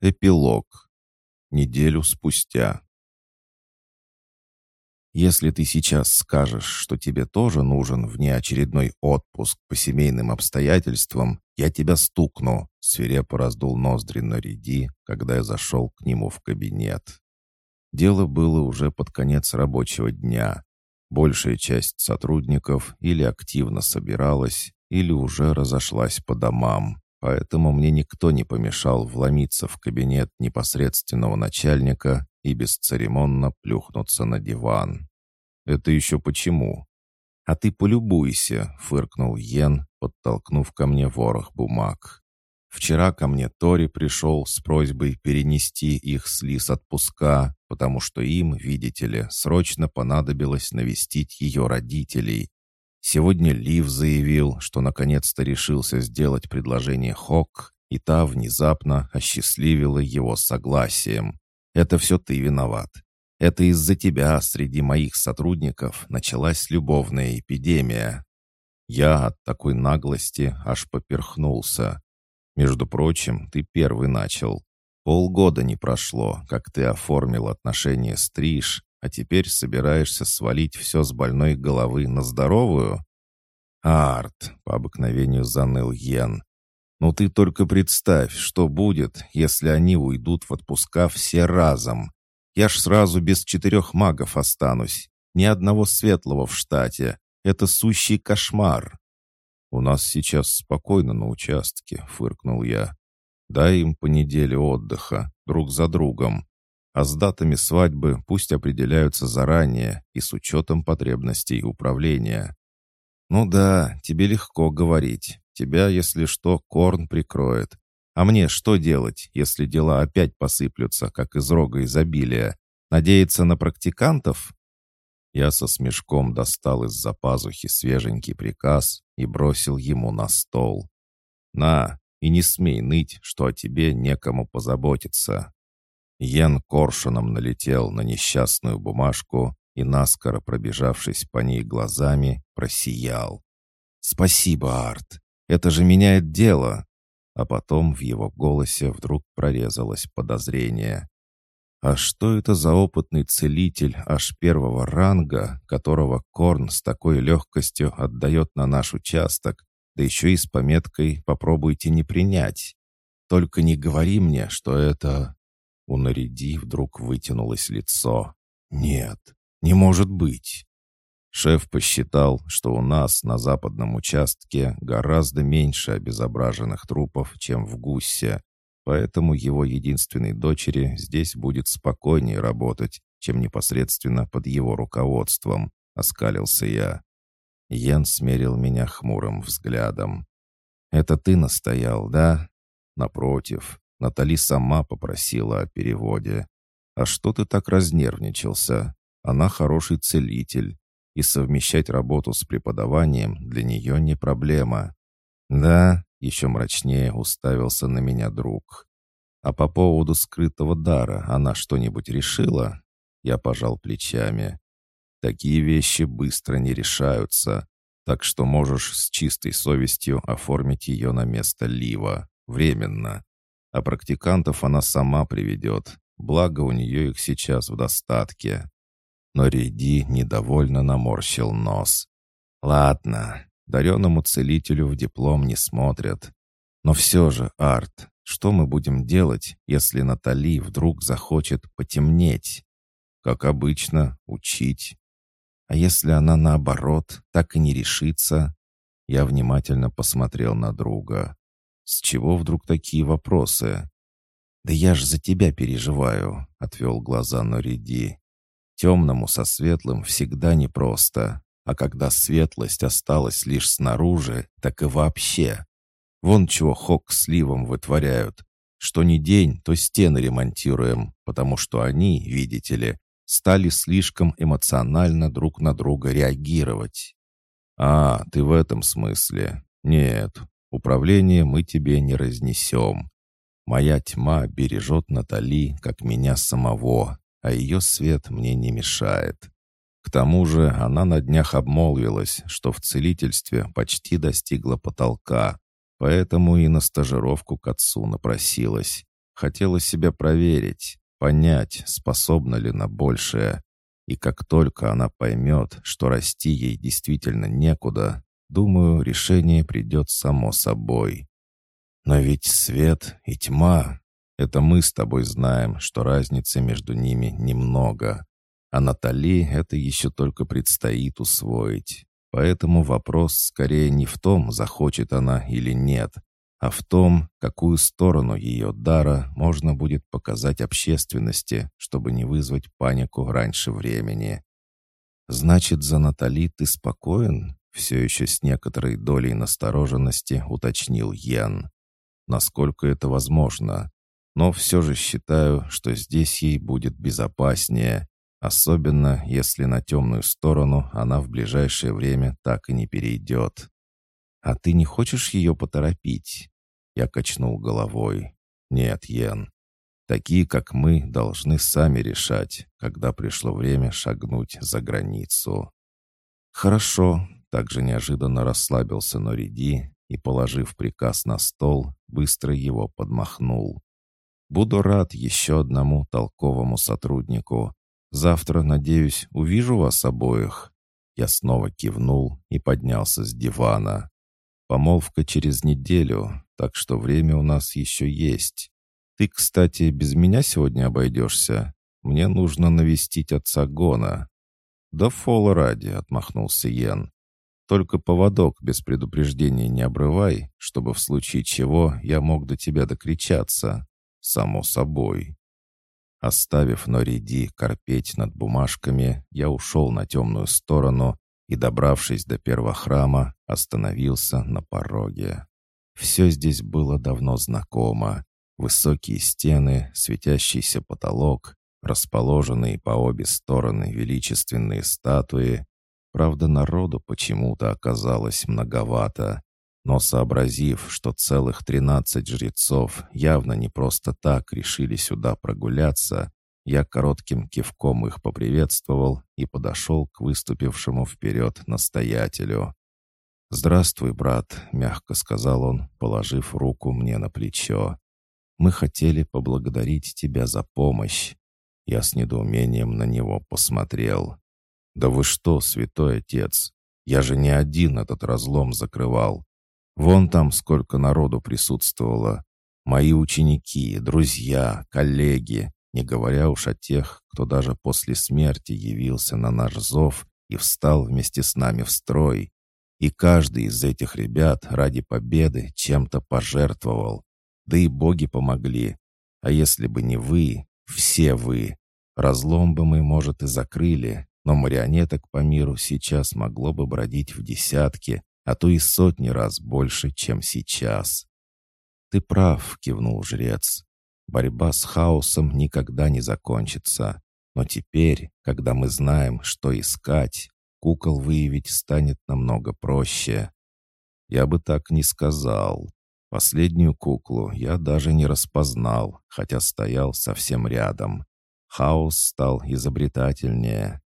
Эпилог. Неделю спустя. Если ты сейчас скажешь, что тебе тоже нужен внеочередной отпуск по семейным обстоятельствам, я тебя стукну, свирепо раздул ноздри на реди, когда я зашел к нему в кабинет. Дело было уже под конец рабочего дня. Большая часть сотрудников или активно собиралась, или уже разошлась по домам, поэтому мне никто не помешал вломиться в кабинет непосредственного начальника и бесцеремонно плюхнуться на диван. «Это еще почему?» «А ты полюбуйся», — фыркнул Йен, подтолкнув ко мне ворох бумаг. «Вчера ко мне Тори пришел с просьбой перенести их с Лис отпуска, потому что им, видите ли, срочно понадобилось навестить ее родителей, Сегодня Лив заявил, что наконец-то решился сделать предложение Хок, и та внезапно осчастливила его согласием. «Это все ты виноват. Это из-за тебя среди моих сотрудников началась любовная эпидемия». Я от такой наглости аж поперхнулся. «Между прочим, ты первый начал. Полгода не прошло, как ты оформил отношения с Триш, а теперь собираешься свалить все с больной головы на здоровую? Арт, по обыкновению заныл Йен. Ну ты только представь, что будет, если они уйдут в отпуска все разом. Я ж сразу без четырех магов останусь. Ни одного светлого в штате. Это сущий кошмар. У нас сейчас спокойно на участке, фыркнул я. Дай им по неделе отдыха, друг за другом. А с датами свадьбы пусть определяются заранее и с учетом потребностей управления. «Ну да, тебе легко говорить. Тебя, если что, корн прикроет. А мне что делать, если дела опять посыплются, как из рога изобилия? Надеяться на практикантов?» Я со смешком достал из-за пазухи свеженький приказ и бросил ему на стол. «На, и не смей ныть, что о тебе некому позаботиться. Йен коршуном налетел на несчастную бумажку и, наскоро пробежавшись по ней глазами, просиял. «Спасибо, Арт! Это же меняет дело!» А потом в его голосе вдруг прорезалось подозрение. «А что это за опытный целитель аж первого ранга, которого Корн с такой легкостью отдает на наш участок, да еще и с пометкой «попробуйте не принять»? Только не говори мне, что это...» У Нариди вдруг вытянулось лицо. «Нет, не может быть!» Шеф посчитал, что у нас на западном участке гораздо меньше обезображенных трупов, чем в Гуссе, поэтому его единственной дочери здесь будет спокойнее работать, чем непосредственно под его руководством, — оскалился я. Йен смерил меня хмурым взглядом. «Это ты настоял, да?» «Напротив, Натали сама попросила о переводе. А что ты так разнервничался? Она хороший целитель, и совмещать работу с преподаванием для нее не проблема. Да, еще мрачнее уставился на меня друг. А по поводу скрытого дара она что-нибудь решила? Я пожал плечами. Такие вещи быстро не решаются, так что можешь с чистой совестью оформить ее на место Лива, временно а практикантов она сама приведет, благо у нее их сейчас в достатке. Но Риди недовольно наморщил нос. «Ладно, дареному целителю в диплом не смотрят. Но все же, Арт, что мы будем делать, если Натали вдруг захочет потемнеть? Как обычно, учить. А если она наоборот, так и не решится?» Я внимательно посмотрел на друга. С чего вдруг такие вопросы? «Да я ж за тебя переживаю», — отвел глаза Нориди. «Темному со светлым всегда непросто, а когда светлость осталась лишь снаружи, так и вообще. Вон чего Хок с Ливом вытворяют. Что ни день, то стены ремонтируем, потому что они, видите ли, стали слишком эмоционально друг на друга реагировать. «А, ты в этом смысле. Нет, Управление мы тебе не разнесем. Моя тьма бережет Натали, как меня самого, а ее свет мне не мешает. К тому же она на днях обмолвилась, что в целительстве почти достигла потолка, поэтому и на стажировку к отцу напросилась. Хотела себя проверить, понять, способна ли на большее. И как только она поймет, что расти ей действительно некуда, думаю, решение придет само собой. Но ведь свет и тьма — это мы с тобой знаем, что разницы между ними немного. А Натали это еще только предстоит усвоить. Поэтому вопрос скорее не в том, захочет она или нет, а в том, какую сторону ее дара можно будет показать общественности, чтобы не вызвать панику раньше времени. «Значит, за Натали ты спокоен?» Все еще с некоторой долей настороженности уточнил Йен. «Насколько это возможно? Но все же считаю, что здесь ей будет безопаснее, особенно если на темную сторону она в ближайшее время так и не перейдет. «А ты не хочешь ее поторопить?» Я качнул головой. «Нет, Йен. Такие, как мы, должны сами решать, когда пришло время шагнуть за границу». «Хорошо», — также неожиданно расслабился Нориди и, положив приказ на стол, быстро его подмахнул. «Буду рад еще одному толковому сотруднику. Завтра, надеюсь, увижу вас обоих». Я снова кивнул и поднялся с дивана. Помолвка через неделю, так что время у нас еще есть. Ты, кстати, без меня сегодня обойдешься? Мне нужно навестить отца Гона». «Да фола ради», — отмахнулся Йен. «Только поводок без предупреждения не обрывай, чтобы в случае чего я мог до тебя докричаться. Само собой». Оставив Нориди корпеть над бумажками, я ушел на темную сторону и, добравшись до первого храма, остановился на пороге. Все здесь было давно знакомо. Высокие стены, светящийся потолок, расположенные по обе стороны величественные статуи. Правда, народу почему-то оказалось многовато. Но сообразив, что целых тринадцать жрецов явно не просто так решили сюда прогуляться, я коротким кивком их поприветствовал и подошел к выступившему вперед настоятелю. «Здравствуй, брат», — мягко сказал он, положив руку мне на плечо. «Мы хотели поблагодарить тебя за помощь». Я с недоумением на него посмотрел. «Да вы что, святой отец, я же не один этот разлом закрывал. Вон там сколько народу присутствовало. Мои ученики, друзья, коллеги, не говоря уж о тех, кто даже после смерти явился на наш зов и встал вместе с нами в строй. И каждый из этих ребят ради победы чем-то пожертвовал. Да и боги помогли. А если бы не вы, все вы, разлом бы мы, может, и закрыли, но марионеток по миру сейчас могло бы бродить в десятки, а то и сотни раз больше, чем сейчас. «Ты прав», — кивнул жрец. Борьба с хаосом никогда не закончится. Но теперь, когда мы знаем, что искать, кукол выявить станет намного проще. Я бы так не сказал. Последнюю куклу я даже не распознал, хотя стоял совсем рядом. Хаос стал изобретательнее.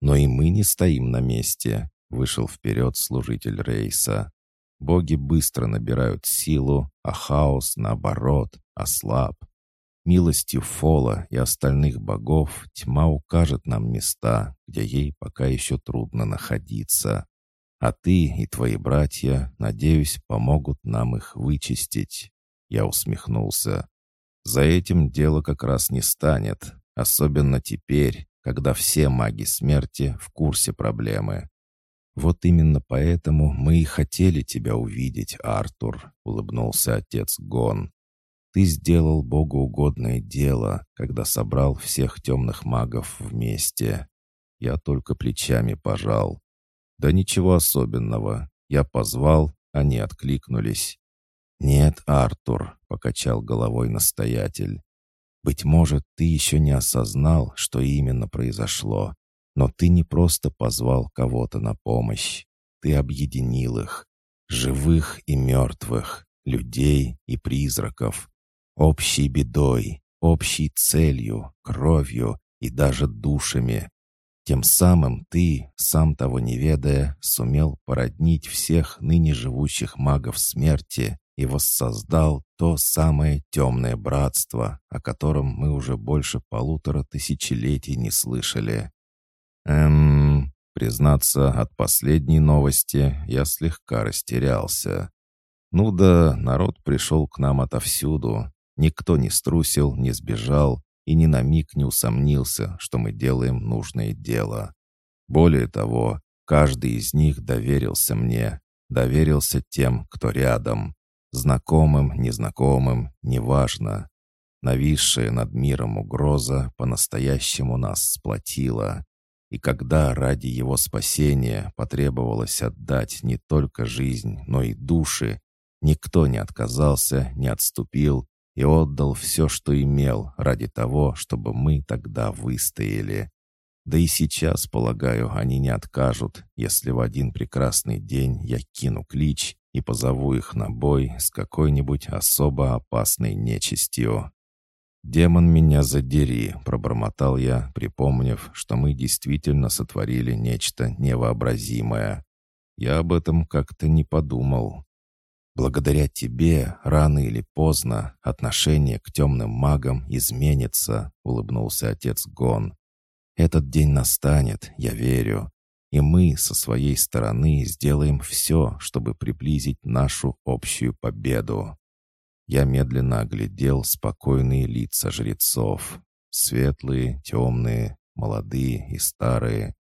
Но и мы не стоим на месте, вышел вперед служитель рейса. Боги быстро набирают силу, а хаос, наоборот, ослаб. Милостью Фола и остальных богов тьма укажет нам места, где ей пока еще трудно находиться. А ты и твои братья, надеюсь, помогут нам их вычистить. Я усмехнулся. За этим дело как раз не станет, особенно теперь, когда все маги смерти в курсе проблемы. «Вот именно поэтому мы и хотели тебя увидеть, Артур», — улыбнулся отец Гон. «Ты сделал Богу угодное дело, когда собрал всех темных магов вместе». Я только плечами пожал. «Да ничего особенного. Я позвал, они откликнулись». «Нет, Артур», — покачал головой настоятель. «Быть может, ты еще не осознал, что именно произошло. Но ты не просто позвал кого-то на помощь. Ты объединил их. Живых и мертвых, людей и призраков. Общей бедой, общей целью, кровью и даже душами. Тем самым ты, сам того не ведая, сумел породнить всех ныне живущих магов смерти и воссоздал то самое темное братство, о котором мы уже больше полутора тысячелетий не слышали. Эм, признаться, от последней новости я слегка растерялся. Ну да, народ пришел к нам отовсюду. Никто не струсил, не сбежал и ни на миг не усомнился, что мы делаем нужное дело. Более того, каждый из них доверился мне, доверился тем, кто рядом. Знакомым, незнакомым, неважно. Нависшая над миром угроза по-настоящему нас сплотила. И когда ради его спасения потребовалось отдать не только жизнь, но и души, никто не отказался, не отступил и отдал все, что имел, ради того, чтобы мы тогда выстояли. Да и сейчас, полагаю, они не откажут, если в один прекрасный день я кину клич и позову их на бой с какой-нибудь особо опасной нечистью. «Демон меня задери», — пробормотал я, припомнив, что мы действительно сотворили нечто невообразимое. Я об этом как-то не подумал. Благодаря тебе, рано или поздно, отношение к темным магам изменится», — улыбнулся отец Гон. «Этот день настанет, я верю, и мы со своей стороны сделаем все, чтобы приблизить нашу общую победу». Я медленно оглядел спокойные лица жрецов. Светлые, темные, молодые и старые.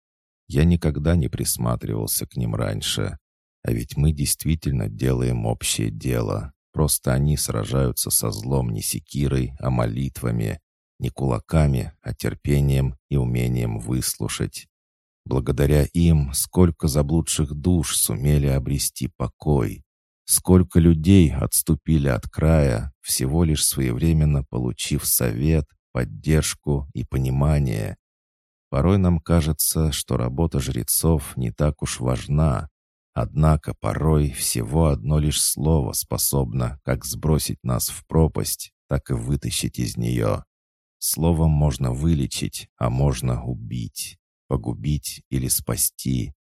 Я никогда не присматривался к ним раньше, а ведь мы действительно делаем общее дело. Просто они сражаются со злом не секирой, а молитвами, не кулаками, а терпением и умением выслушать. Благодаря им сколько заблудших душ сумели обрести покой. Сколько людей отступили от края, всего лишь своевременно получив совет, поддержку и понимание. Порой нам кажется, что работа жрецов не так уж важна, Однако порой всего одно лишь слово способно как сбросить нас в пропасть, так и вытащить из нее. Словом можно вылечить, а можно убить, погубить или спасти.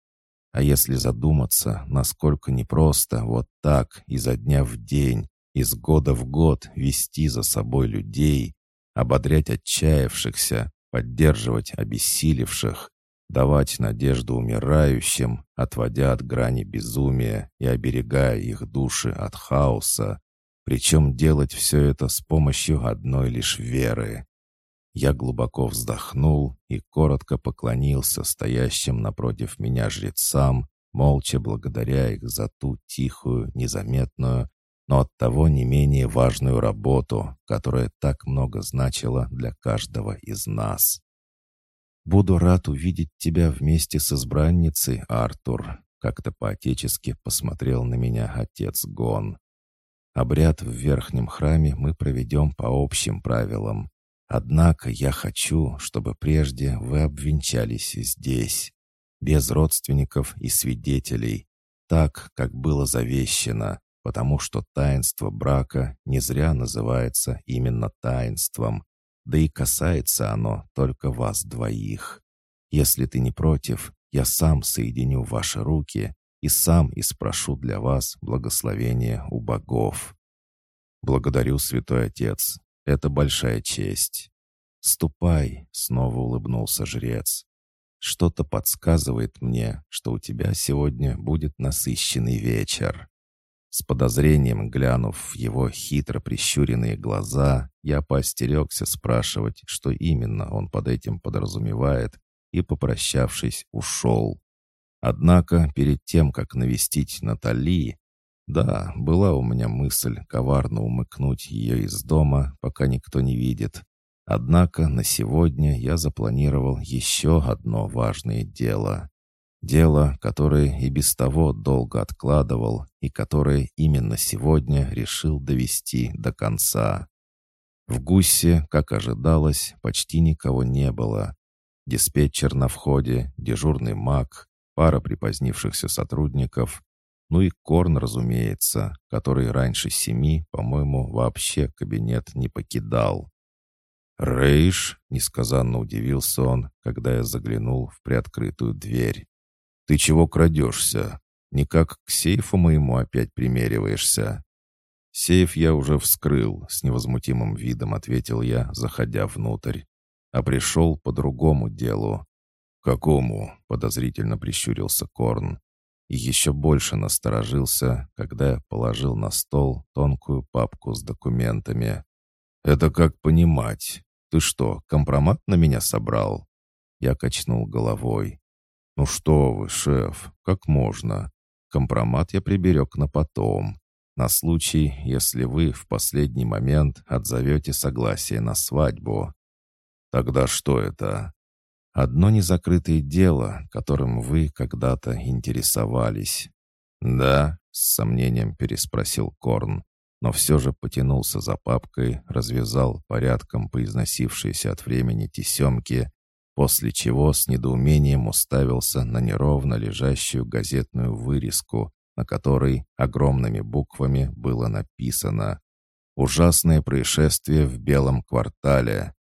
А если задуматься, насколько непросто вот так изо дня в день, из года в год вести за собой людей, ободрять отчаявшихся, поддерживать обессилевших, давать надежду умирающим, отводя от грани безумия и оберегая их души от хаоса, причем делать все это с помощью одной лишь веры. Я глубоко вздохнул и коротко поклонился стоящим напротив меня жрецам, молча благодаря их за ту тихую, незаметную, но оттого не менее важную работу, которая так много значила для каждого из нас. «Буду рад увидеть тебя вместе с избранницей, Артур», — как-то по-отечески посмотрел на меня отец Гон. «Обряд в верхнем храме мы проведем по общим правилам. Однако я хочу, чтобы прежде вы обвенчались здесь, без родственников и свидетелей, так, как было завещено, потому что таинство брака не зря называется именно таинством, да и касается оно только вас двоих. Если ты не против, я сам соединю ваши руки и сам испрошу для вас благословение у богов. Благодарю, святой отец, это большая честь. Ступай, снова улыбнулся жрец. Что-то подсказывает мне, что у тебя сегодня будет насыщенный вечер. С подозрением глянув в его хитро прищуренные глаза, я поостерегся спрашивать, что именно он под этим подразумевает, и, попрощавшись, ушел. Однако перед тем, как навестить Натали, да, была у меня мысль коварно умыкнуть ее из дома, пока никто не видит. Однако на сегодня я запланировал еще одно важное дело. Дело, которое и без того долго откладывал, и которое именно сегодня решил довести до конца. В гусе, как ожидалось, почти никого не было. Диспетчер на входе, дежурный маг, пара припозднившихся сотрудников, ну и Корн, разумеется, который раньше семи, по-моему, вообще кабинет не покидал. «Рейш?» — несказанно удивился он, когда я заглянул в приоткрытую дверь. «Ты чего крадешься? Никак к сейфу моему опять примериваешься?» «Сейф я уже вскрыл», — с невозмутимым видом ответил я, заходя внутрь. «А пришел по другому делу». «Какому?» — подозрительно прищурился Корн. И еще больше насторожился, когда положил на стол тонкую папку с документами. «Это как понимать? Ты что, компромат на меня собрал?» Я качнул головой. «Ну что вы, шеф, как можно? Компромат я приберег на потом, на случай, если вы в последний момент отзовете согласие на свадьбу. Тогда что это? Одно незакрытое дело, которым вы когда-то интересовались. Да, с сомнением переспросил Корн, но все же потянулся за папкой, развязал порядком поизносившиеся от времени тесемки, после чего с недоумением уставился на неровно лежащую газетную вырезку, на которой огромными буквами было написано «Ужасное происшествие в Белом квартале».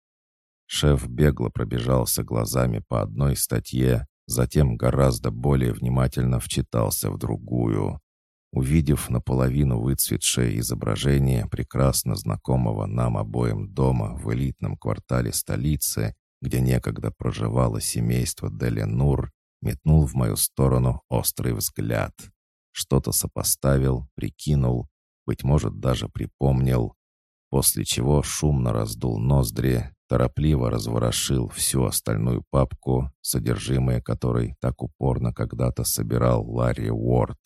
Шеф бегло пробежался глазами по одной статье, затем гораздо более внимательно вчитался в другую. Увидев наполовину выцветшее изображение прекрасно знакомого нам обоим дома в элитном квартале столицы, где некогда проживало семейство Деленур, метнул в мою сторону острый взгляд. Что-то сопоставил, прикинул, быть может, даже припомнил, после чего шумно раздул ноздри, торопливо разворошил всю остальную папку, содержимое которой так упорно когда-то собирал Ларри Уорд.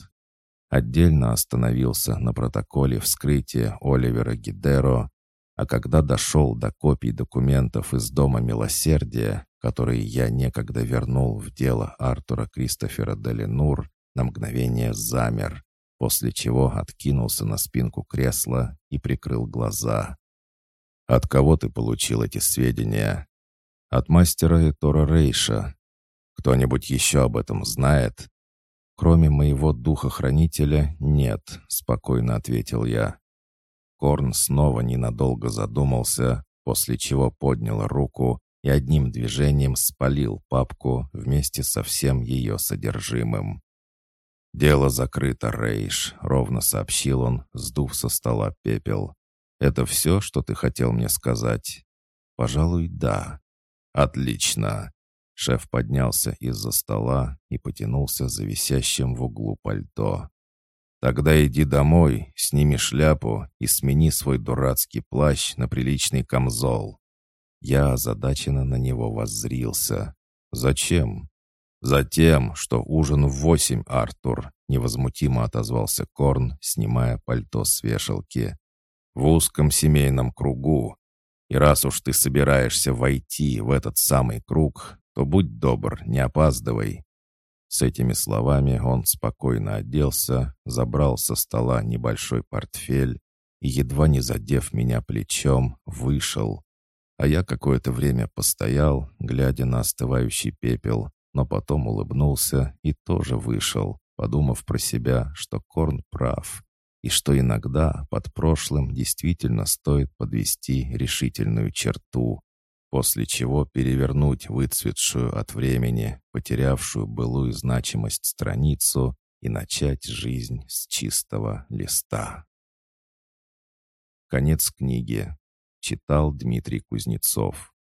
Отдельно остановился на протоколе вскрытия Оливера Гидеро, а когда дошел до копий документов из Дома Милосердия, которые я некогда вернул в дело Артура Кристофера Деленур, на мгновение замер, после чего откинулся на спинку кресла и прикрыл глаза. «От кого ты получил эти сведения?» «От мастера Этора Рейша. Кто-нибудь еще об этом знает?» «Кроме моего духохранителя, нет», — спокойно ответил я. Корн снова ненадолго задумался, после чего поднял руку и одним движением спалил папку вместе со всем ее содержимым. «Дело закрыто, Рейш», — ровно сообщил он, сдув со стола пепел. «Это все, что ты хотел мне сказать?» «Пожалуй, да». «Отлично». Шеф поднялся из-за стола и потянулся за висящим в углу пальто. «Тогда иди домой, сними шляпу и смени свой дурацкий плащ на приличный камзол». Я озадаченно на него воззрился. «Зачем?» «Затем, что ужин в восемь, Артур», — невозмутимо отозвался Корн, снимая пальто с вешалки. «В узком семейном кругу. И раз уж ты собираешься войти в этот самый круг, то будь добр, не опаздывай». С этими словами он спокойно оделся, забрал со стола небольшой портфель и, едва не задев меня плечом, вышел. А я какое-то время постоял, глядя на остывающий пепел, но потом улыбнулся и тоже вышел, подумав про себя, что Корн прав, и что иногда под прошлым действительно стоит подвести решительную черту, после чего перевернуть выцветшую от времени, потерявшую былую значимость страницу и начать жизнь с чистого листа. Конец книги. Читал Дмитрий Кузнецов.